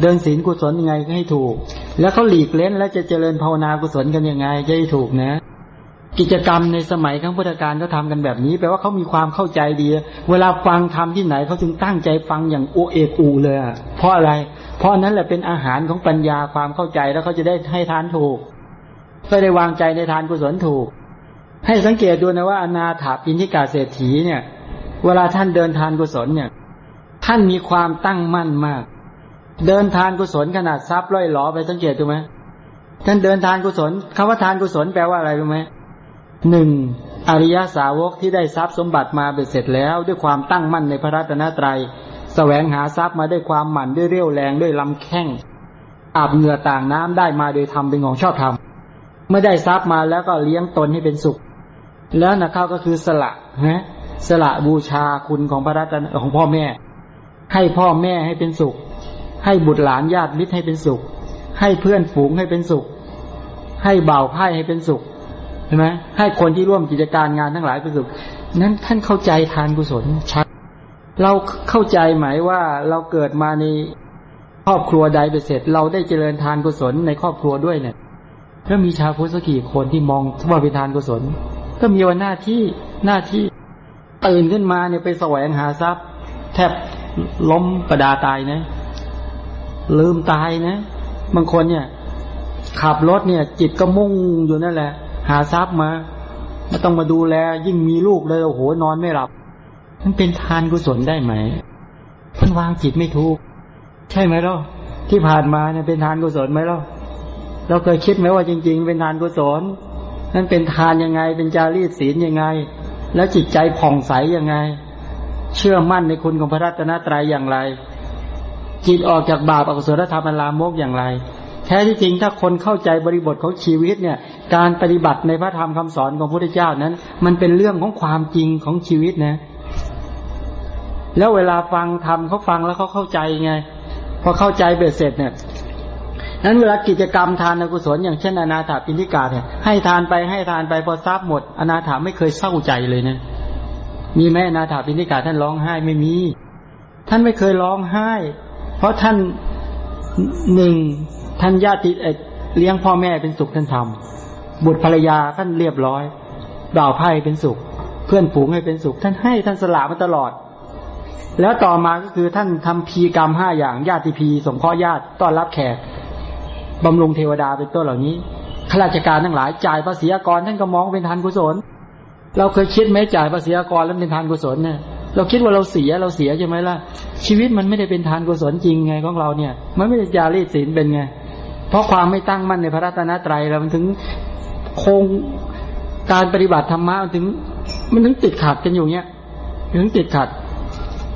เดินศีลกุศลยังไงให้ถูก แล้วเขาหลีกเล่นแล้วจะเจริญภาวนากุศลกันยังไงจะให้ถูกนะ กิจกรรมในสมัยครั้งพุทธกาลเขาทากันแบบนี้แปลว่าเขามีความเข้าใจดี เวลาฟังทำที่ไหนเขาจึงตั้งใจฟังอย่างโอเอกอูเลยเพราะอะไร เพราะนั้นแหละเป็นอาหารของปัญญาความเข้าใจแล้วเขาจะได้ให้ทานถูกก็ได้วางใจในทานกุศลถูก ให้สังเกตดูนะว่าอนาถาปินทิกาเศรษฐีเนี่ย เวลาท่านเดินทานกุศลเนี่ย ท่านมีความตั้งมั่นมาก เดินทานกุศลขนาดทรัพย์ร้อยหลอไปสังเกตดูไหมท่านเดินทานกุศลคำว่าทานกุศลแปลว่าอะไรรู้ไหมหนึ่งอริยสาวกที่ได้ทรัพย์สมบัติมาเบ็ดเสร็จแล้ว ด้วยความตั้งมั่นในพระรัตนตรยัยแสวงหาทรัพย์มาด้วยความหมั่นด้วยเรี่ยวแรงด้วยลำแข้งอาบเหงื่อต่างน้ำได้มาโดยทำเป็นของชอบธรรมเมื่อได้ทรัพย์มาแล้วก็เลี้ยงตนให้เป็นสุข แล้วนะเข้าก็คือสละฮะสละบูชาคุณของพระรัตนของพ่อแม่ ให้พ่อแม่ให้เป็นสุข ให้บุตรหลานญาติมิตรให้เป็นสุข ให้เพื่อนฝูงให้เป็นสุข ให้เบาไพ่ให้เป็นสุขใช่ไหมให้คนที่ร่วมกิจการงานทั้งหลายเป็นสุข นั้นท่านเข้าใจทานกุศลชัดเราเข้าใจไหมว่าเราเกิดมาในครอบครัวใดไปเสร็จ เราได้เจริญทานกุศลในครอบครัวด้วยเนี่ยถ้ามีชาวพุทธสกกี่คนที่มองว่าเป็นทานกุศล ก็มีวันหน้าที่หน้าที่ตื่นขึ้นมาเนี่ยไปแสวงหาทรัพย์ แทบล้มประดาตายนะ ลืมตายนะ บางคนเนี่ย ขับรถเนี่ย จิตก็มุ่งอยู่นั่นแหละ หาทรัพย์มาไม่ต้องมาดูแล ยิ่งมีลูกเลยโอ้โหนอนไม่หลับ มันเป็นทานกุศลได้ไหมมันวางจิตไม่ถูก ใช่ไหมล่ะที่ผ่านมาเนี่ยเป็นทานกุศลไหมล่ะเราเคยคิดไหมว่าจริง ๆ เป็นทานกุศลนั่นเป็นทานยังไง เป็นจารีตศีลยังไง แล้วจิตใจผ่องใสยังไง เชื่อมั่นในคุณของพระรัตนตรัยอย่างไร จิตออกจากบาปอกุศลธรรมลามกอย่างไร แท้ที่จริงถ้าคนเข้าใจบริบทของชีวิตเนี่ย การปฏิบัติในพระธรรมคำสอนของพระพุทธเจ้านั้น มันเป็นเรื่องของความจริงของชีวิตนะ แล้วเวลาฟังธรรมเขาฟังแล้วเขาเข้าใจไง พอเข้าใจเบ็ดเสร็จเนี่ยนั้นเวลากิจกรรมทานกุศลอย่างเช่นอนาถาปิณิกาเนี่ยให้ทานไปให้ทานไปพอทราบหมด อนาถาไม่เคยเศร้าใจเลยนะมีไหมอนาถาปิณิกาท่านร้องไห้ไม่มี ท่านไม่เคยร้องไห้ เพราะท่านหนึ่งท่านญาติเลี้ยงพ่อแม่เป็นสุขท่านทำบุตรภรรยาท่านเรียบร้อยบ่าวไพ่เป็นสุข เพื่อนฝูงให้เป็นสุข ท่านให้ท่านสละมาตลอด แล้วต่อมาก็คือท่านทำพีกรรมห้าอย่างญาติพีสงเคราะห์ญาติต้อนรับแขกบำรุงเทวดาเป็นต้นเหล่านี้ข้าราชการทั้งหลายจ่ายภาษีอากรท่านก็มองเป็นทานกุศล เราเคยคิดไหมจ่ายภาษีอากรแล้วเป็นทานกุศลเนี่ย เราคิดว่าเราเสียเราเสียใช่ไหมล่ะ ชีวิตมันไม่ได้เป็นทานกุศลจริงไงของเราเนี่ย มันไม่ได้จารีตศีลเป็นไง เพราะความไม่ตั้งมั่นในพระรัตนตรัยเรามันถึงคงการปฏิบัติธรรมะมันถึง มันถึงติดขัดกันอยู่เนี้ยถึงติดขัด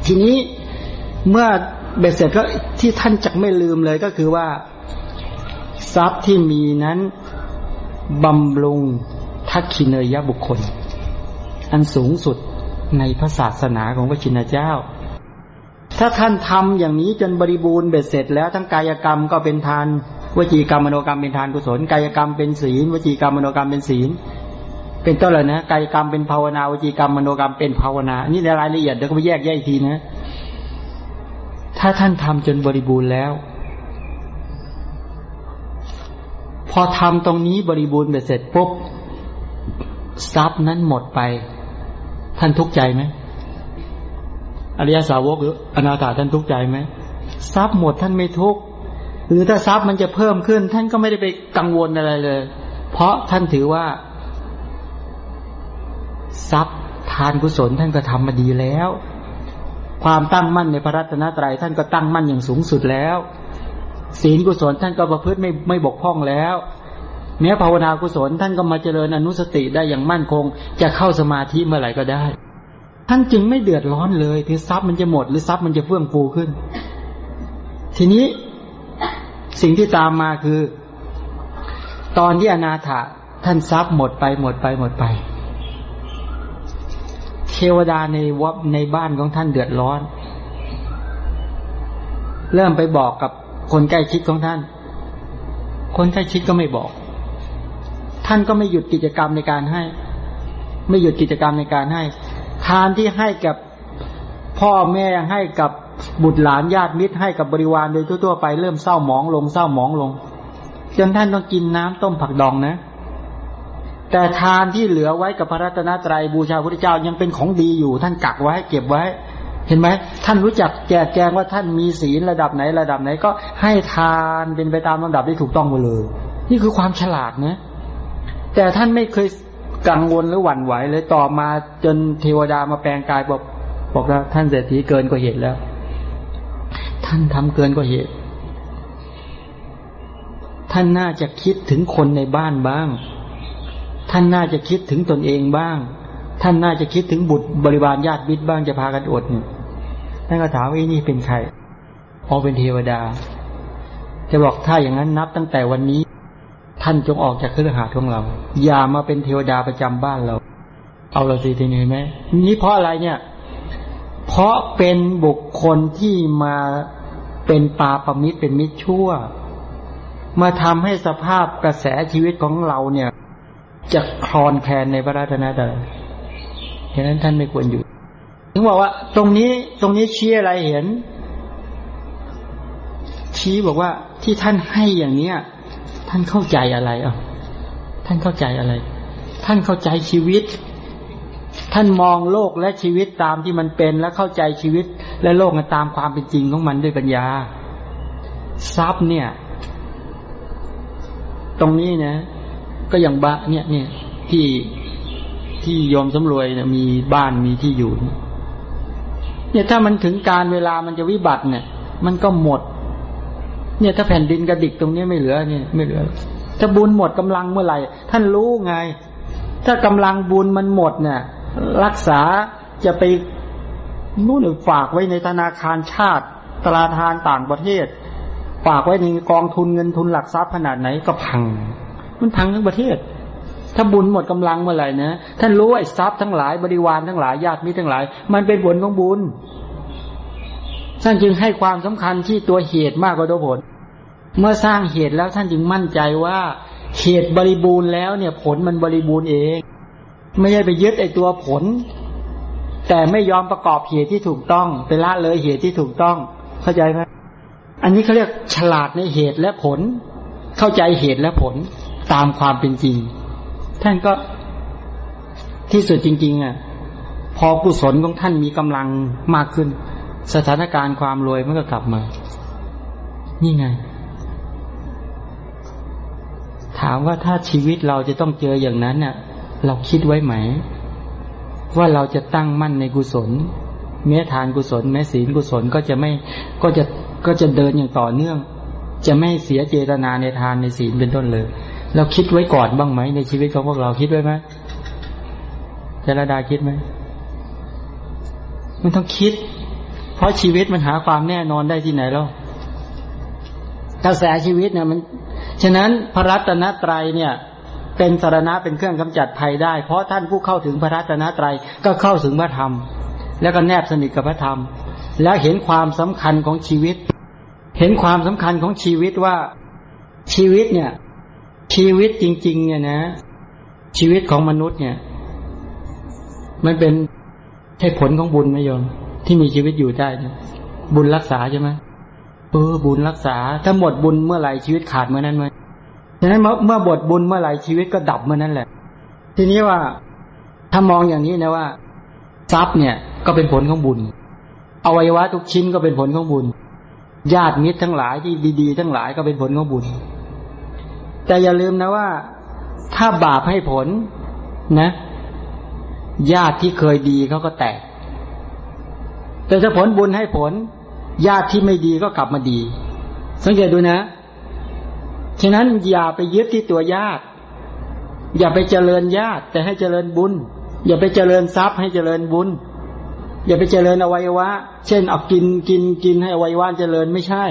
ทีนี้เมื่อเบ็ดเสร็จก็ที่ท่านจักไม่ลืมเลยก็คือว่า ทรัพย์ที่มีนั้นบำรุงทักขิเนยบุคคล อันสูงสุด ในพระศาสนาของพระชินเจ้า ถ้าท่านทำอย่างนี้จนบริบูรณ์เบ็ดเสร็จแล้วทั้งกายกรรมก็เป็นทานวจีกรรมมโนกรรมเป็นทานกุศลกายกรรมเป็นศีลวจีกรรมมโนกรรมเป็นศีล เป็นต้นเลยนะกายกรรมเป็นภาวนาวจีกรรมมโนกรรมเป็นภาวนา นี่ในรายละเอียดเดี๋ยวก็ไปแยกแยกอีกทีนะ ถ้าท่านทำจนบริบูรณ์แล้ว พอทำตรงนี้บริบูรณ์เสร็จปุ๊บทรัพย์นั้นหมดไป ท่านทุกข์ใจไหมอริยสาวกหรืออนาถาท่านทุกข์ใจไหมทรัพย์หมดท่านไม่ทุกข์หรือถ้าทรัพย์มันจะเพิ่มขึ้น ท่านก็ไม่ได้ไปกังวลอะไรเลย เพราะท่านถือว่า ทรัพย์ทานกุศลท่านก็ทำมาดีแล้ว ความตั้งมั่นในพระรัตนตรัยท่านก็ตั้งมั่นอย่างสูงสุดแล้ว ศีลกุศลท่านก็ประพฤติไม่ไม่บกพร่องแล้ว แม้ภาวนากุศลท่านก็มาเจริญอนุสติได้อย่างมั่นคง จะเข้าสมาธิเมื่อไหร่ก็ได้ ท่านจึงไม่เดือดร้อนเลยที่ทรัพย์มันจะหมดหรือทรัพย์มันจะเฟื่องฟูขึ้น ทีนี้สิ่งที่ตามมาคือ ตอนที่อนาถะท่านทรัพย์หมดไปหมดไปหมดไป เทวดาในวัดในบ้านของท่านเดือดร้อน เริ่มไปบอกกับคนใกล้ชิดของท่าน คนใกล้ชิดก็ไม่บอก ท่านก็ไม่หยุดกิจกรรมในการให้ ไม่หยุดกิจกรรมในการให้ ทานที่ให้กับพ่อแม่ให้กับบุตรหลานญาติมิตรให้กับบริวารโดยทั่วๆไปเริ่มเศร้าหมองลงเศร้าหมองลง จนท่านต้องกินน้ำต้มผักดองนะ แต่ทานที่เหลือไว้กับพระรัตนตรัยบูชาพระเจ้ายังเป็นของดีอยู่ ท่านกักไว้เก็บไว้ เห็นไหมท่านรู้จักแจกแจงว่าท่านมีศีลระดับไหนระดับไหนก็ให้ทานเป็นไปตามลำดับที่ถูกต้องไปเลย นี่คือความฉลาดนะ แต่ท่านไม่เคยกังวลหรือหวั่นไหวเลยต่อมาจนเทวดามาแปลงกายบอกบอกว่าท่านเศรษฐีเกินกว่าเหตุแล้ว ท่านทำเกินกว่าเหตุ ท่านน่าจะคิดถึงคนในบ้านบ้าง ท่านน่าจะคิดถึงตนเองบ้าง ท่านน่าจะคิดถึงบุตรบริบาลญาติบิดบ้างจะพากันอดเนี่ยท่านก็ถามว่านี่เป็นใครพอเป็นเทวดา จะบอกถ้าอย่างนั้นนับตั้งแต่วันนี้ ท่านจงออกจากเครือข่ายของเรา อย่ามาเป็นเทวดาประจำบ้านเรา เอาเราสิทีนี้ไหมนี่เพราะอะไรเนี่ย เพราะเป็นบุคคลที่มาเป็นปาปมิตรเป็นมิตรชั่ว มาทำให้สภาพกระแสชีวิตของเราเนี่ย จะคลอนแคลนในพระราชนาตรัยฉะนั้นท่านไม่ควรอยู่ ถึงบอกว่า ตรงนี้ตรงนี้ชี้อะไรเห็น ชี้บอกว่าที่ท่านให้อย่างเนี้ย ท่านเข้าใจอะไรอะท่านเข้าใจอะไร ท่านเข้าใจชีวิต ท่านมองโลกและชีวิตตามที่มันเป็นและเข้าใจชีวิต และโลกตามความเป็นจริงของมันด้วยปัญญา ทรัพย์เนี่ย ตรงนี้นะ ก็อย่างบ้าเนี่ยเนี่ยที่ที่ยอมสำรวยเนี่ยมีบ้านมีที่อยู่ เนี่ยถ้ามันถึงการเวลามันจะวิบัติเนี่ย มันก็หมด เนี่ยถ้าแผ่นดินกระดิกตรงนี้ไม่เหลือเนี่ยไม่เหลือ ถ้าบุญหมดกำลังเมื่อไหร่ ท่านรู้ไง ถ้ากำลังบุญมันหมดเนี่ย รักษาจะไปนู่นฝากไว้ในธนาคารชาติตราทานต่างประเทศ ฝากไว้ในกองทุนเงินทุนหลักทรัพย์ขนาดไหนก็พัง มันพังทั้งประเทศ ถ้าบุญหมดกำลังเมื่อไหร่นะท่านรู้ไอ้ทรัพย์ทั้งหลายบริวารทั้งหลายญาติมิตรทั้งหลาย มันเป็นผลของบุญ ท่านจึงให้ความสำคัญที่ตัวเหตุมากกว่าตัวผล เมื่อสร้างเหตุแล้วท่านจึงมั่นใจว่าเหตุบริบูรณ์แล้วเนี่ยผลมันบริบูรณ์เอง ไม่ใช่ไปยึดไอ้ตัวผล แต่ไม่ยอมประกอบเหตุที่ถูกต้องไปละเลยเหตุที่ถูกต้อง เข้าใจไหมอันนี้เขาเรียกฉลาดในเหตุและผล เข้าใจเหตุและผลตามความเป็นจริง ท่านก็ที่สุดจริง ๆ อะ พอกุศลของท่านมีกำลังมากขึ้น สถานการณ์ความรวยมันก็กลับมา นี่ไง ถามว่าถ้าชีวิตเราจะต้องเจออย่างนั้นเน่ะ เราคิดไว้ไหม ว่าเราจะตั้งมั่นในกุศล แม้ทานกุศล แม้ศีลกุศลก็จะไม่ก็จะก็จะเดินอย่างต่อเนื่อง จะไม่เสียเจตนาในทานในศีลเป็นต้นเลย เราคิดไว้ก่อนบ้างไหมในชีวิตของพวกเราคิดไว้ไหมจรดาคิดไหมมันต้องคิด เพราะชีวิตมันหาความแน่นอนได้ที่ไหนแล้วกระแสชีวิตเนี่ยมัน ฉะนั้นพระรัตนตรัยเนี่ย เป็นสารณะเป็นเครื่องกำจัดภัยได้ เพราะท่านผู้เข้าถึงพระรัตนตรัยก็เข้าถึงพระธรรม แล้วก็แนบสนิทกับพระธรรม แล้วเห็นความสำคัญของชีวิต เห็นความสำคัญของชีวิตว่าชีวิตเนี่ย ชีวิตจริง ๆ เนี่ยนะ ชีวิตของมนุษย์เนี่ย มันเป็นใช่ผลของบุญไหมโยม ที่มีชีวิตอยู่ได้ บุญรักษาใช่ไหมเออบุญรักษา ถ้าหมดบุญเมื่อไหร่ชีวิตขาดเมื่อนั้นไหมฉะนั้นเมื่อหมดบุญเมื่อไหร่ชีวิตก็ดับเมื่อนั้นแหละ ทีนี้ว่าถ้ามองอย่างนี้นะว่า ทรัพย์เนี่ยก็เป็นผลของบุญอวัยวะทุกชิ้นก็เป็นผลของบุญ ญาติมิตรทั้งหลายที่ดี ๆ ทั้งหลายก็เป็นผลของบุญ แต่อย่าลืมนะว่า ถ้าบาปให้ผลนะ ญาติที่เคยดีเขาก็แตก แต่ถ้าผลบุญให้ผล ญาติที่ไม่ดีก็กลับมาดี สังเกตดูนะ ฉะนั้นอย่าไปยึดที่ตัวญาติ อย่าไปเจริญญาติ แต่ให้เจริญบุญ อย่าไปเจริญทรัพย์ให้เจริญบุญ อย่าไปเจริญอวัยวะ เช่นเอากินกินกินให้อวัยวะเจริญไม่ใช่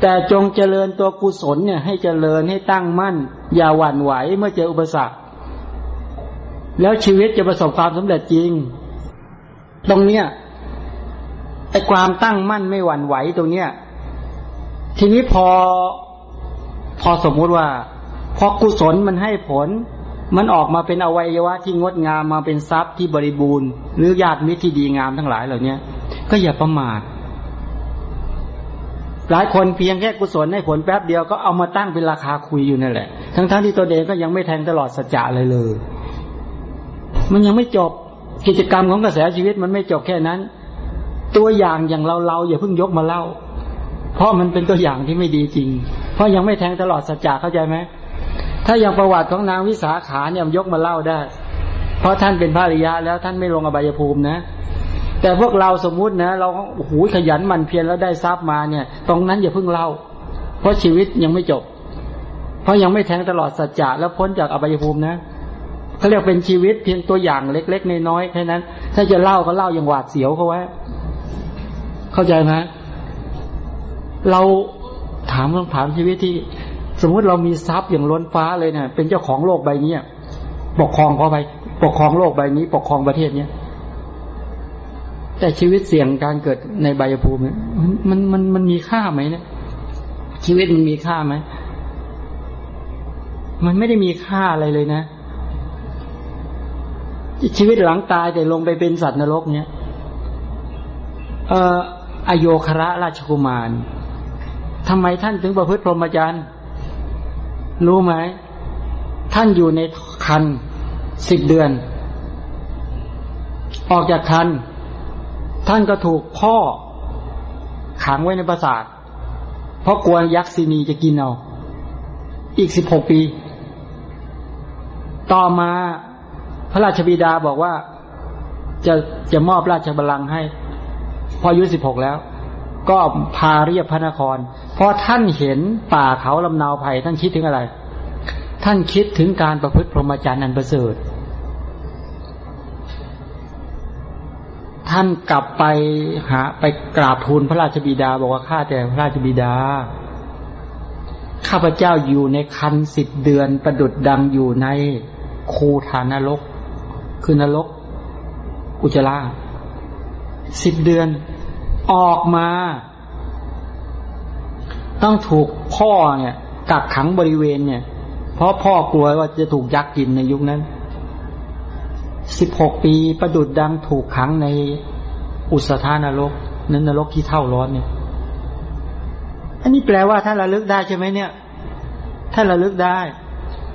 แต่จงเจริญตัวกุศลเนี่ย ให้เจริญให้ตั้งมั่น อย่าหวั่นไหวเมื่อเจออุปสรรค แล้วชีวิตจะประสบความสำเร็จจริง ตรงเนี้ย ไอ้ความตั้งมั่นไม่หวั่นไหวตรงเนี้ย ทีนี้พอพอสมมุติว่า พอกุศลมันให้ผล มันออกมาเป็นอวัยวะที่งดงามมาเป็นทรัพย์ที่บริบูรณ์ หรือญาติมิตรที่ดีงามทั้งหลายเหล่านี้ก็อย่าประมาทหลายคนเพียงแค่กุศลให้ผลแป๊บเดียวก็เอามาตั้งเป็นราคาคุยอยู่นั่นแหละ ทั้งๆทที่ตัวเองก็ยังไม่แทงตลอดสัจจะเลยเลย มันยังไม่จบกิจกรรมของกระแสชีวิตมันไม่จบแค่นั้น ตัวอย่างอย่างเราเราอย่าเพิ่งยกมาเล่า เพราะมันเป็นตัวอย่างที่ไม่ดีจริง เพราะยังไม่แทงตลอดสัจจะเข้าใจไหมถ้าอย่างประวัติของนางวิสาขาเนี่ยยกมาเล่าได้ เพราะท่านเป็นพระริยะแล้วท่านไม่ลงอบายภูมินะ แต่พวกเราสมมุตินะ เราโอ้โหขยันหมั่นเพียรแล้วได้ทรัพย์มาเนี่ย ตรงนั้นอย่าเพิ่งเล่า เพราะชีวิตยังไม่จบ เพราะยังไม่แทงตลอดสัจจะแล้วพ้นจากอบายภูมินะเขาเรียกเป็นชีวิตเพียงตัวอย่างเล็ก ๆ น้อยๆแค่นั้น ถ้าจะเล่าก็เล่าอย่างหวาดเสียวเขาไว้ เข้าใจไหมเราถามคำถามชีวิตที่ สมมุติเรามีทรัพย์อย่างล้นฟ้าเลยเนะี่ยเป็นเจ้าของโลกใบนี้ปกครองเขาไปปกครองโลกใบนี้ ปกครองประเทศเนี้ยแต่ชีวิตเสี่ยงการเกิดในใบภูมิมันมันมันมีค่าไหมเนี่ย ชีวิตมันมีค่าไหมมันไม่ได้มีค่าอะไรเลยนะ ชีวิตหลังตายแต่ลงไปเป็นสัตว์นรกเนี่ยเอ่อ อโยคระราชกุมารทำไมท่านถึงประพฤติพรหมจรรย์รู้ไหม ท่านอยู่ในคันสิบเดือน ออกจากคันท่านก็ถูกพ่อขังไว้ในปราสาท เพราะกลัวยักษ์ซีนีจะกินเอา อีกสิบหกปี ต่อมาพระราชบิดาบอกว่าจะจะมอบราชบัลลังก์ให้ พออายุสิบหกแล้ว ก็พาเรียบพระนคร เพราะท่านเห็นป่าเขาลำนาวไผ่ท่านคิดถึงอะไร ท่านคิดถึงการประพฤติพรหมจรรย์อันประเสริฐท่านกลับไปหาไปกราบทูลพระราชบิดา บอกว่าข้าแต่พระราชบิดา ข้าพเจ้าอยู่ในคันสิบเดือนประดุดดังอยู่ในคูฐานรก คือนรก อุจจาระสิบเดือน ออกมา ต้องถูกพ่อเนี่ยกักขังบริเวณเนี่ย เพราะพ่อกลัวว่าจะถูกยักษ์กินในยุคนั้นสิบหกปีประดุดดังถูกขังในอุสธานรกนั้นนรกที่เท่าร้อนเนี่ย อันนี้แปลว่าท่านระลึกได้ใช่ไหมเนี่ย ท่านระลึกได้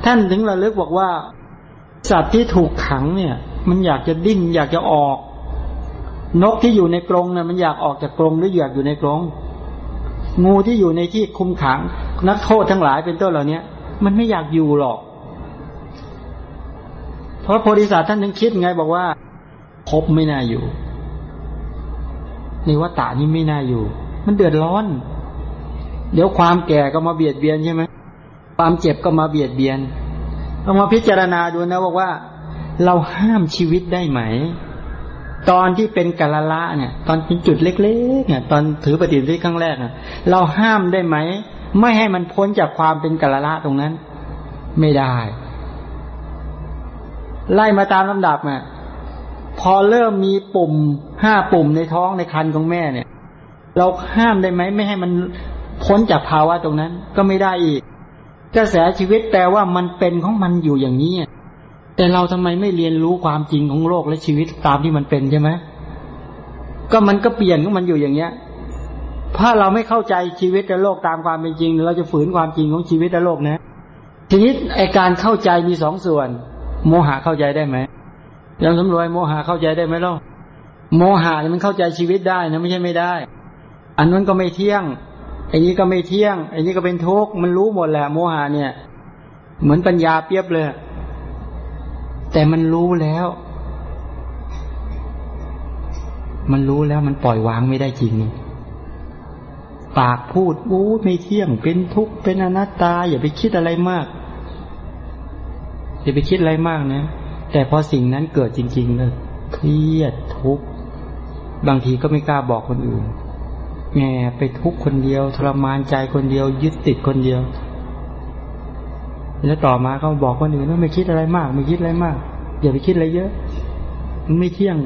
ท่านถึงระลึกบอกว่า สัตว์ที่ถูกขังเนี่ย มันอยากจะดิ้นอยากจะออก นกที่อยู่ในกรงเนี่ยมันอยากออกจากกรงหรืออยากอยู่ในกรง งูที่อยู่ในที่คุมขัง นักโทษทั้งหลายเป็นต้นเหล่านี้มันไม่อยากอยู่หรอก เพราะโพธิสัตว์ท่านถึงคิดไงบอกว่าพบไม่น่าอยู่ในวัฏฏานี้ไม่น่าอยู่ มันเดือดร้อน เดี๋ยวความแก่ก็มาเบียดเบียนใช่ไหมความเจ็บก็มาเบียดเบียนเอามาพิจารณาดูนะบอกว่า เราห้ามชีวิตได้ไหม ตอนที่เป็นกาละละเนี่ย ตอนเป็นจุดเล็กๆเนี่ย ตอนถือปฏิทินครั้งแรกเราห้ามได้ไหม ไม่ให้มันพ้นจากความเป็นกาละละตรงนั้น ไม่ได้ ไล่มาตามลำดับอะพอเริ่มมีปุ่มห้าปุ่มในท้องในคันของแม่เนี่ย เราห้ามได้ไหมไม่ให้มันพ้นจากภาวะตรงนั้น ก็ไม่ได้อีก กระแสชีวิตแปลว่ามันเป็นของมันอยู่อย่างนี้ แต่เราทำไมไม่เรียนรู้ความจริงของโลกและชีวิตตามที่มันเป็นใช่ไหมก็มันก็เปลี่ยนของมันอยู่อย่างเนี้ย ถ้าเราไม่เข้าใจชีวิตและโลกตามความเป็นจริง เราจะฝืนความจริงของชีวิตและโลกนะ ทีนี้ไอการเข้าใจมีสองส่วน โมหะเข้าใจได้ไหมยังสำรวยโมหะเข้าใจได้ไหมล่ะโมหะมันเข้าใจชีวิตได้นะไม่ใช่ไม่ได้ อันนั้นก็ไม่เที่ยงไอ้นี้ก็ไม่เที่ยงไอ้นี้ก็เป็นทุกข์มันรู้หมดแหละโมหะเนี่ย เหมือนปัญญาเปียบเลย แต่มันรู้แล้ว มันรู้แล้วมันปล่อยวางไม่ได้จริงปากพูดโอ้ไม่เที่ยงเป็นทุกข์เป็นอนัตตา อย่าไปคิดอะไรมาก อย่าไปคิดอะไรมากนะ แต่พอสิ่งนั้นเกิดจริงๆเลยเครียดทุกข์บางทีก็ไม่กล้าบอกคนอื่นแง่ไปทุกข์คนเดียวทรมานใจคนเดียว ยึดติดคนเดียว แล้วต่อมาเขาบอกคนอื่นว่าไม่คิดอะไรมากไม่คิดอะไรมากอย่าไปคิดอะไรเยอะมันไม่เที่ยง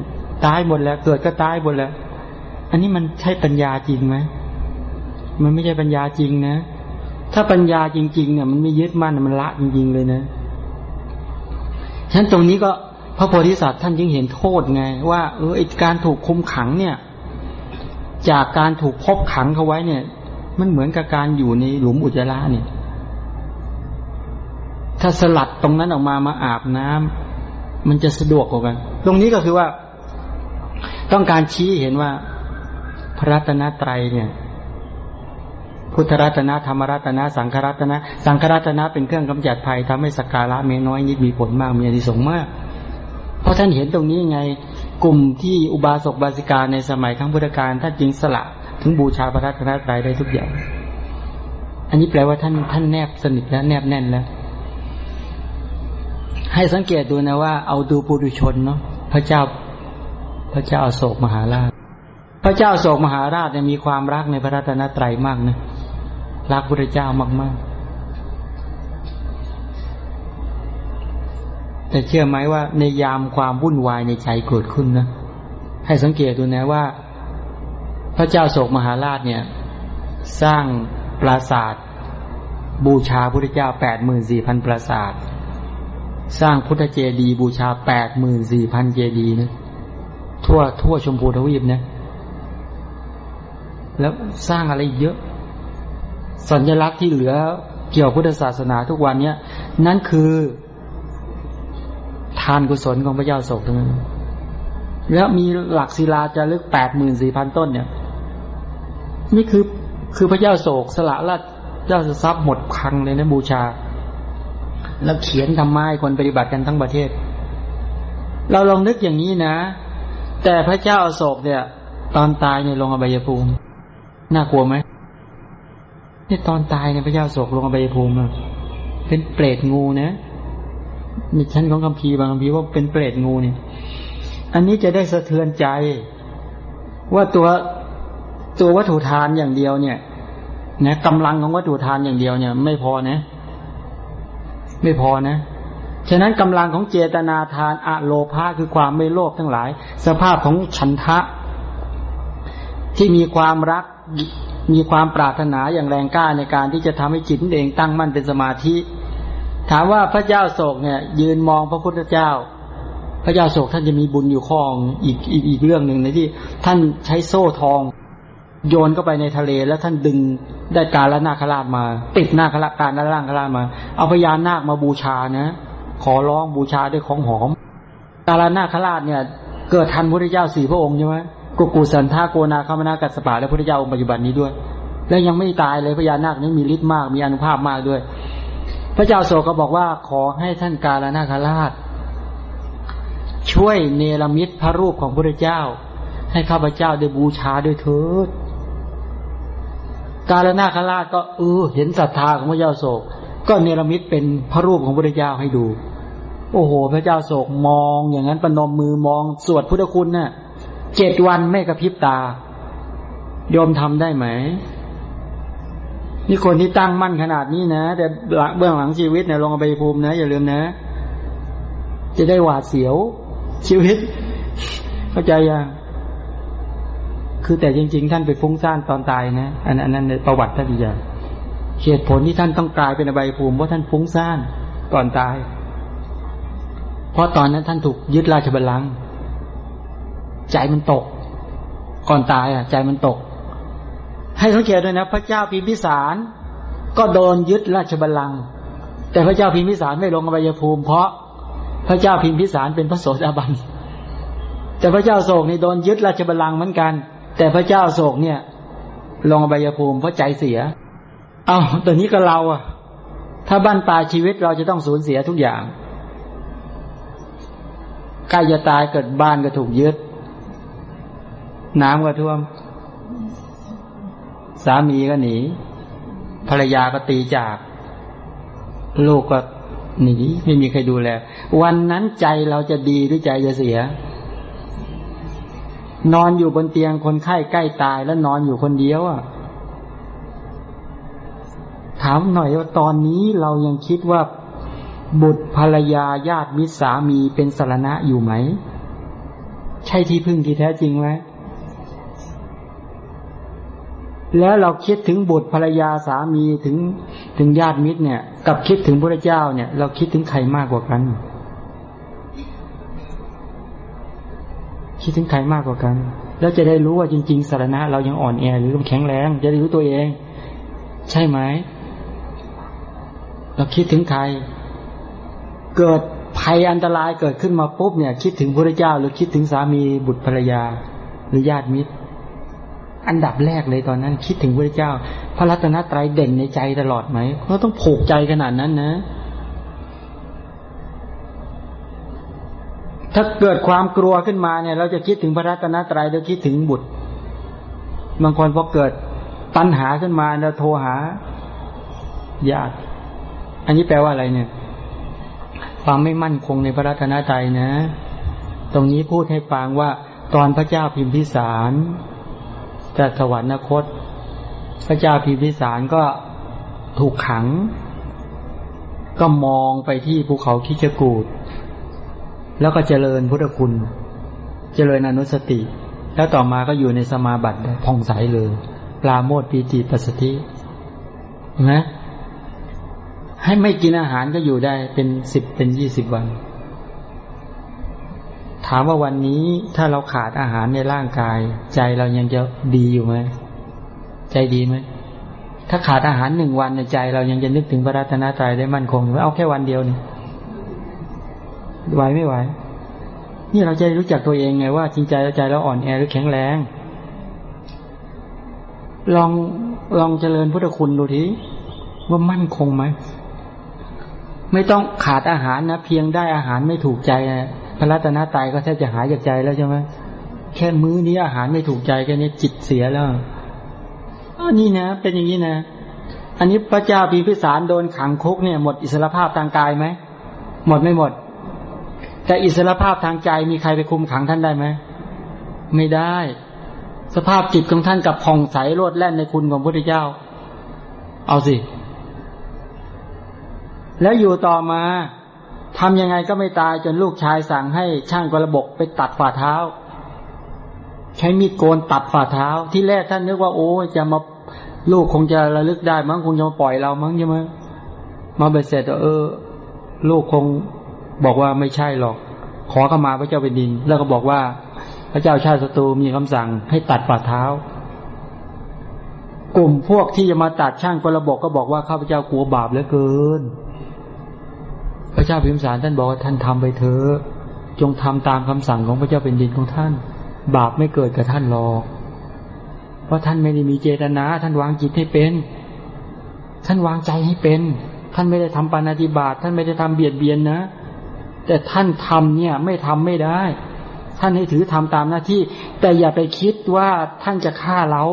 ตายหมดแล้ว เกิดก็ตายหมดแล้ว อันนี้มันใช่ปัญญาจริงไหมมันไม่ใช่ปัญญาจริงนะ ถ้าปัญญาจริง ๆ เนี่ย มันไม่ยึดมั่นมันละจริง ๆ เลยนะฉะนั้นตรงนี้ก็พระโพธิสัตว์ท่านยิ่งเห็นโทษไง ว่า เออการถูกคุมขังเนี่ย จากการถูกพบขังเขาไว้เนี่ย มันเหมือนกับการอยู่ในหลุมอุจจาระเนี่ย ถ้าสลัดตรงนั้นออกมามาอาบน้ำมันจะสะดวกกว่ากัน ตรงนี้ก็คือว่า ต้องการชี้เห็นว่า พระรัตนตรัยเนี่ย พุทธรัตนะธรรมรัตนะสังฆรัตนะ สังฆรัตนะเป็นเครื่องกำจัดภัยทำให้สการะเมน้อยนิดมีผลมากมีอนิสงส์มาก เพราะท่านเห็นตรงนี้ไงกลุ่มที่อุบาสกบาสิกาในสมัยครั้งพุทธกาลท่านจึงสละถึงบูชาพระรัตนตรัยได้ทุกอย่าง อันนี้แปลว่าท่านท่านแนบสนิทแล้วแนบแน่นแล้ว ให้สังเกตดูนะว่าเอาดูปุถุชนเนาะพระเจ้าพระเจ้าโศกมหาราช พระเจ้าโศกมหาราชเนี่ยมีความรักในพระรัตนตรัยมากนะรักพระเจ้ามากๆ แต่เชื่อไหมว่าในยามความวุ่นวายในใจเกิดขึ้นนะให้สังเกตดูนะว่า พระเจ้าโศกมหาราชเนี่ย สร้างปราสาทบูชาพระเจ้าแปดหมื่นสี่พันปราสาท สร้างพุทธเจดีย์บูชาแปดหมื่นสี่พันเจดีย์นะทั่วทั่วชมพูทวีปนะแล้วสร้างอะไรเยอะ สัญลักษณ์ที่เหลือเกี่ยวพุทธศาสนาทุกวันเนี้ยนั่นคือ ทานกุศลของพระเจ้าโศกทั้งนั้นแล้วมีหลักศิลาจะลึกแปดหมื่นสี่พันต้นเนี่ย นี่คือคือพระเจ้าโศกสละราชเจ้าทรัพย์หมดพังเลยนะบูชา แล้วเขียนทำไม้คนปฏิบัติกันทั้งประเทศ เราลองนึกอย่างนี้นะ แต่พระเจ้าอโศกเนี่ย ตอนตายในลงอบายภูมิ น่ากลัวไหมนี่ตอนตายในพระเจ้าโศกลงอบายภูมิเป็นเปรตงูนะนี่ชั้นของคำพีบางคำพีว่าเป็นเปรตงูเนี่ย อันนี้จะได้สะเทือนใจ ว่าตัวตัววัตถุทานอย่างเดียวเนี่ยนะกำลังของวัตถุทานอย่างเดียวเนี่ย ไม่พอนะ ไม่พอนะ ฉะนั้นกำลังของเจตนาทานอะโลภาคือความไม่โลภทั้งหลาย สภาพของฉันทะ ที่มีความรักมีความปรารถนาอย่างแรงกล้าในการที่จะทำให้จิตเองตั้งมั่นเป็นสมาธิ ถามว่าพระเจ้าโศกเนี่ย ยืนมองพระพุทธเจ้า พระเจ้าโศกท่านจะมีบุญอยู่ข้องอีกอีกอีกเรื่องหนึ่งในที่ท่านใช้โซ่ทอง โยนเข้าไปในทะเลแล้วท่านดึงได้การละนาคราชมา ติดนาคราชการละนาคราชมา เอาพญานาคมาบูชานะ ขอร้องบูชาด้วยของหอม การละนาคราชเนี่ย เกิดทันพระเจ้าสี่พระองค์ใช่ไหมกุกุสันทาโกนาคามนากัสปะและพระเจ้าองค์ปัจจุบันนี้ด้วย และยังไม่ตายเลยพญานาคนี้มีฤทธิ์มากมีอนุภาพมากด้วย พระเจ้าโศกก็บอกว่าขอให้ท่านกาลนาคราช ช่วยเนรมิตพระรูปของพระเจ้า ให้ข้าพเจ้าได้บูชาด้วยเถิด กาลนาคราชก็เออเห็นศรัทธาของพระเจ้าโศก ก็เนรมิตเป็นพระรูปของพระเจ้าให้ดู โอ้โห พระเจ้าโศกมอง อย่างนั้นประนมมือมองสวดพุทธคุณเนะ่ะเจ็ดวันไม่กระพริบตา ยอมทำได้ไหม นี่คนที่ตั้งมั่นขนาดนี้นะ แต่เบื้องหลังชีวิตเนี่ยลงไปภูมินะ อย่าลืมนะ จะได้หวาดเสียวชีวิต เข้าใจยัง คือแต่จริง ๆ ท่านไปฟุ้งซ่านตอนตายนะอันนั้นในประวัติท่านอย่างเหตุผลที่ท่านต้องกลายเป็นอบายภูมิเพราะท่านฟุ้งซ่านก่อนตาย เพราะตอนนั้นท่านถูกยึดราชบัลลังก์ใจมันตก ก่อนตายอะ ใจมันตก ให้สังเกตด้วยนะ พระเจ้าพิมพิสารก็โดนยึดราชบัลลังก์แต่พระเจ้าพิมพิสารไม่ลงอบายภูมิ เพราะพระเจ้าพิมพิสารเป็นพระโสดาบันแต่พระเจ้าโศกนี่โดนยึดราชบัลลังก์เหมือนกัน แต่พระเจ้าโศกเนี่ย ลงอบายภูมิเพราะใจเสีย เอาตอนนี้ก็เราอะ ถ้าบ้านปลายชีวิตเราจะต้องสูญเสียทุกอย่างใกล้จะตายเกิดบ้านก็ถูกยึด น้ำก็ท่วม สามีก็หนี ภรรยาก็ตีจาก ลูกก็หนีไม่มีใครดูแล วันนั้นใจเราจะดีหรือใจจะเสีย นอนอยู่บนเตียงคนไข้ใกล้ตายแล้วนอนอยู่คนเดียวอะ ถามหน่อยว่าตอนนี้เรายังคิดว่าบุตรภรรยาญาติมิตรสามีเป็นสารณะอยู่ไหม ใช่ที่พึ่งที่แท้จริงไหมแล้วเราคิดถึงบุตรภรรยาสามีถึงถึงญาติมิตรเนี่ย กับคิดถึงพระเจ้าเนี่ย เราคิดถึงใครมากกว่ากัน คิดถึงใครมากกว่ากัน แล้วจะได้รู้ว่าจริง ๆสารณะเรายังอ่อนแอหรือแข็งแรง จะได้รู้ตัวเอง ใช่ไหมเราคิดถึงใคร เกิดภัยอันตรายเกิดขึ้นมาปุ๊บเนี่ย คิดถึงพระเจ้า หรือคิดถึงสามีบุตรภรรยา หรือญาติมิตร อันดับแรกเลยตอนนั้น คิดถึงพระเจ้า พระรัตนตรัยเด่นในใจตลอดไหมเราต้องผูกใจขนาดนั้นนะ ถ้าเกิดความกลัวขึ้นมาเนี่ย เราจะคิดถึงพระรัตนตรัยหรือคิดถึงบุตร บางคนพอเกิดปัญหาขึ้นมาเราโทรหาญาติ อันนี้แปลว่าอะไรเนี่ย ความไม่มั่นคงในพระรัตนตรัยนะ ตรงนี้พูดให้ฟังว่า ตอนพระเจ้าพิมพิสารจะสวรรคต พระเจ้าพิมพิสารก็ถูกขัง ก็มองไปที่ภูเขาคิจกูด แล้วก็เจริญพุทธคุณ เจริญอนุสติ แล้วต่อมาก็อยู่ในสมาบัติผ่องใสเลย ปลาโมดปีติปัสสตินะให้ไม่กินอาหารก็อยู่ได้เป็นสิบเป็นยี่สิบวัน ถามว่าวันนี้ถ้าเราขาดอาหารในร่างกาย ใจเรายังจะดีอยู่ไหมใจดีไหมถ้าขาดอาหารหนึ่งวันในใจ เรายังจะนึกถึงพระรัตนตรัยได้มั่นคงอยู่เอาแค่วันเดียวนี่ ไหวไม่ไหว นี่เราจะรู้จักตัวเองไงว่าจริงใจใจเราอ่อนแอหรือแข็งแรง ลองลองเจริญพุทธคุณดูทีว่ามั่นคงไหมไม่ต้องขาดอาหารนะเพียงได้อาหารไม่ถูกใจนะพระรัตนตรัยก็แทบจะหายจากใจแล้วใช่ไหมแค่มื้อนี้อาหารไม่ถูกใจแค่นี้จิตเสียแล้วอันนี้นะ เป็นอย่างนี้นะ อันนี้พระเจ้าพิพิสารโดนขังคุกเนี่ยหมดอิสรภาพทางกายไหมหมดไม่หมด แต่อิสรภาพทางใจมีใครไปคุมขังท่านได้ไหมไม่ได้ สภาพจิตของท่านกับผ่องใสโลดแล่นในคุณของพระพุทธเจ้า เอาสิ แล้วอยู่ต่อมาทำยังไงก็ไม่ตายจนลูกชายสั่งให้ช่างกระบกไปตัดฝ่าเท้า ใช้มีดโกนตัดฝ่าเท้า ที่แรกท่านนึกว่าโอ้จะมาลูกคงจะระลึกได้มั้งคงจะมาปล่อยเรามั้งใช่ไหมมาเบ็ดเสร็จเออ ลูกคง บอกว่าไม่ใช่หรอก ขอเข้ามาพระเจ้าเป็นดิน แล้วก็บอกว่า พระเจ้าชาติศัตรูมีคำสั่งให้ตัดฝ่าเท้า กลุ่มพวกที่จะมาตัดช่างกระบอกก็บอกว่าข้าพเจ้ากลัวบาปเหลือเกิน พระเจ้าพิมสารท่านบอกว่าท่านทำไปเถอะจงทำตามคำสั่งของพระเจ้าเป็นดินของท่าน บาปไม่เกิดกับท่านหรอก เพราะท่านไม่ได้มีเจตนา ท่านวางจิตให้เป็น ท่านวางใจให้เป็น ท่านไม่ได้ทำปานาติบาตท่านไม่ได้ทำเบียดเบียนนะ แต่ท่านทำเนี่ยไม่ทำไม่ได้ ท่านให้ถือทำตามหน้าที่ แต่อย่าไปคิดว่าท่านจะฆ่าเรา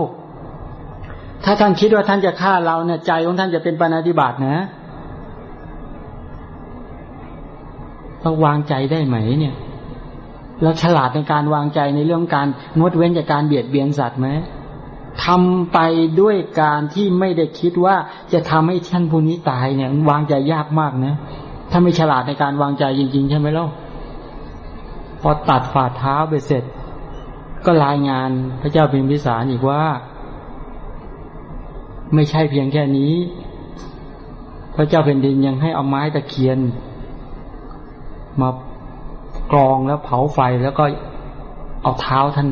ถ้าท่านคิดว่าท่านจะฆ่าเราเนี่ยใจของท่านจะเป็นปานาติบาตนะเราวางใจได้ไหมเนี่ยเราฉลาดในการวางใจในเรื่องการงดเว้นจากการเบียดเบียนสัตว์ไหมทำไปด้วยการที่ไม่ได้คิดว่าจะทำให้ท่านผู้นี้ตายเนี่ยวางใจยากมากนะ ถ้าไม่ฉลาดในการวางใจจริง ๆ ใช่ไหมล่ะพอตัดฝ่าเท้าไปเสร็จ ก็รายงานพระเจ้าพิมพิสารอีกว่า ไม่ใช่เพียงแค่นี้ พระเจ้าแผ่นดินยังให้เอาไม้ตะเคียน มากรองแล้วเผาไฟแล้วก็เอาเท้าท่าน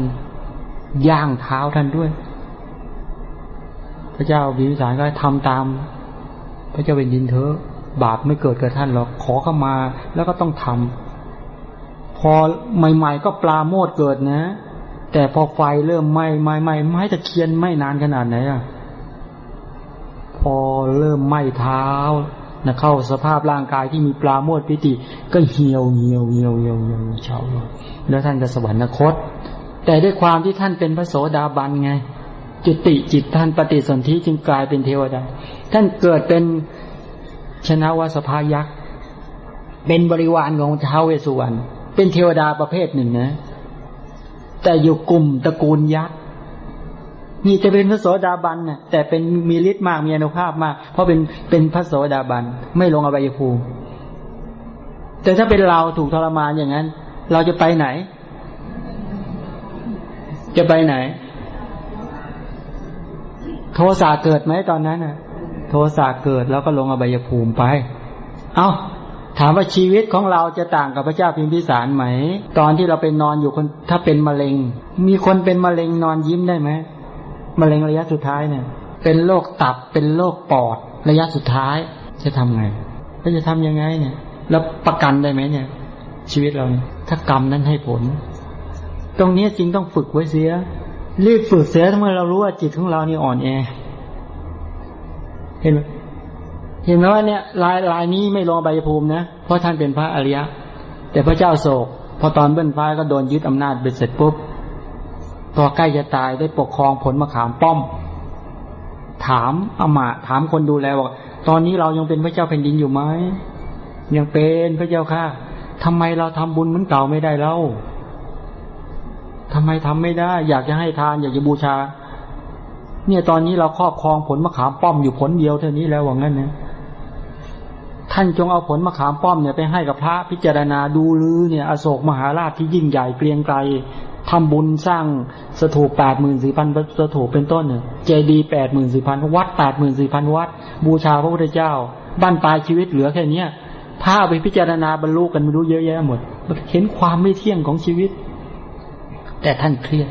ย่างเท้าท่านด้วย พระเจ้าบิวิสารก็ทำตาม พระเจ้าเป็นดินเถอะ บาปไม่เกิดกับท่านหรอกขอเข้ามา แล้วก็ต้องทำพอใหม่ ๆ ก็ปลาโมดเกิดนะ แต่พอไฟเริ่มไหม้ไหม้ไหม้ไม้ตะเคียนไม่นานขนาดไหนอะพอเริ่มไหม้เท้านะเข้าสภาพร่างกายที่มีปลาโมดปิติ ก็เหี่ยวเหี่ยวเหี่ยวเหี่ยวเหี่ยวเฉาแล้วท่านก็สวรรคต แต่ด้วยความที่ท่านเป็นพระโสดาบันไง จุติจิตท่านปฏิสนธิจึงกลายเป็นเทวดา ท่านเกิดเป็น ชนะวสภายักษ์ เป็นบริวารของท้าวเวสุวรรณเป็นเทวดาประเภทหนึ่งนะ แต่อยู่กลุ่มตระกูลยักษ์นี่จะเป็นพระโสดาบันน่ะ แต่เป็นมีฤทธิ์มากมีอนุภาพมาก เพราะเป็นเป็นพระโสดาบันไม่ลงอบายภูมิแต่ถ้าเป็นเราถูกทรมานอย่างนั้น เราจะไปไหน จะไปไหน โทสะเกิดไหมตอนนั้นน่ะ โทสะเกิดแล้วก็ลงอบายภูมิไป เอา้าถามว่าชีวิตของเราจะต่างกับพระเจ้าพิมพิสารไหม ตอนที่เราเป็นนอนอยู่คนถ้าเป็นมะเร็ง มีคนเป็นมะเร็งนอนยิ้มได้ไหมมะเร็งระยะสุดท้ายเนี่ย เป็นโรคตับเป็นโรคปอดระยะสุดท้าย จะทำไงแล้วจะทำยังไงเนี่ย แล้วประกันได้ไหมเนี่ย ชีวิตเราถ้ากรรมนั้นให้ผล ตรงนี้จริงต้องฝึกไว้เสียรีบฝึกเสียทั้งเมื่อเรารู้ว่าจิตของเรานี่อ่อนแอ เห็นไหมเห็นไหมว่าเนี่ยลายลายนี้ไม่ลงใบภูมินะ เพราะท่านเป็นพระอริยะ แต่พระเจ้าโศก พอตอนเบิ้ลฟ้าก็โดนยึดอำนาจไปเสร็จปุ๊บพอใกล้จะตายได้ปกครองผลมะขามป้อม ถามอมาถามคนดูแลบอกตอนนี้เรายังเป็นพระเจ้าแผ่นดินอยู่ไหมยังเป็นพระเจ้าค่ะทำไมเราทำบุญเหมือนเก่าไม่ได้เล่าทำไมทำไม่ได้ อยากจะให้ทาน อยากจะบูชา เนี่ยตอนนี้เราครอบครองผลมะขามป้อมอยู่ผลเดียวเท่านี้แล้วว่างั้นนะท่านจงเอาผลมะขามป้อมเนี่ยไปให้กับพระพิจารณาดูลือเนี่ย อโศกมหาราชที่ยิ่งใหญ่เกรียงไกรทำบุญสร้างสถูปแปดหมื่นสี่พันสถูปเป็นต้นเนี่ยเจดีแปดหมื่นสี่พันวัดแปดหมื่นสี่พันวัด บูชาพระพุทธเจ้าบ้านปลายชีวิตเหลือแค่เนี้ยพาไปพิจารณาบรรลุกันไม่รู้เยอะแยะหมด เห็นความไม่เที่ยงของชีวิต แต่ท่านเครียด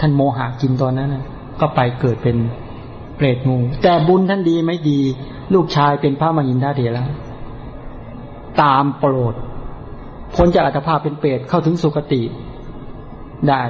ท่านโมหะจริงตอนนั้นนะ ก็ไปเกิดเป็นเปรตงู แต่บุญท่านดีไม่ดี ลูกชายเป็นพระมหินทาเถระตามโปรดพ้นจากอัตภาพเป็นเปรตเข้าถึงสุคติได้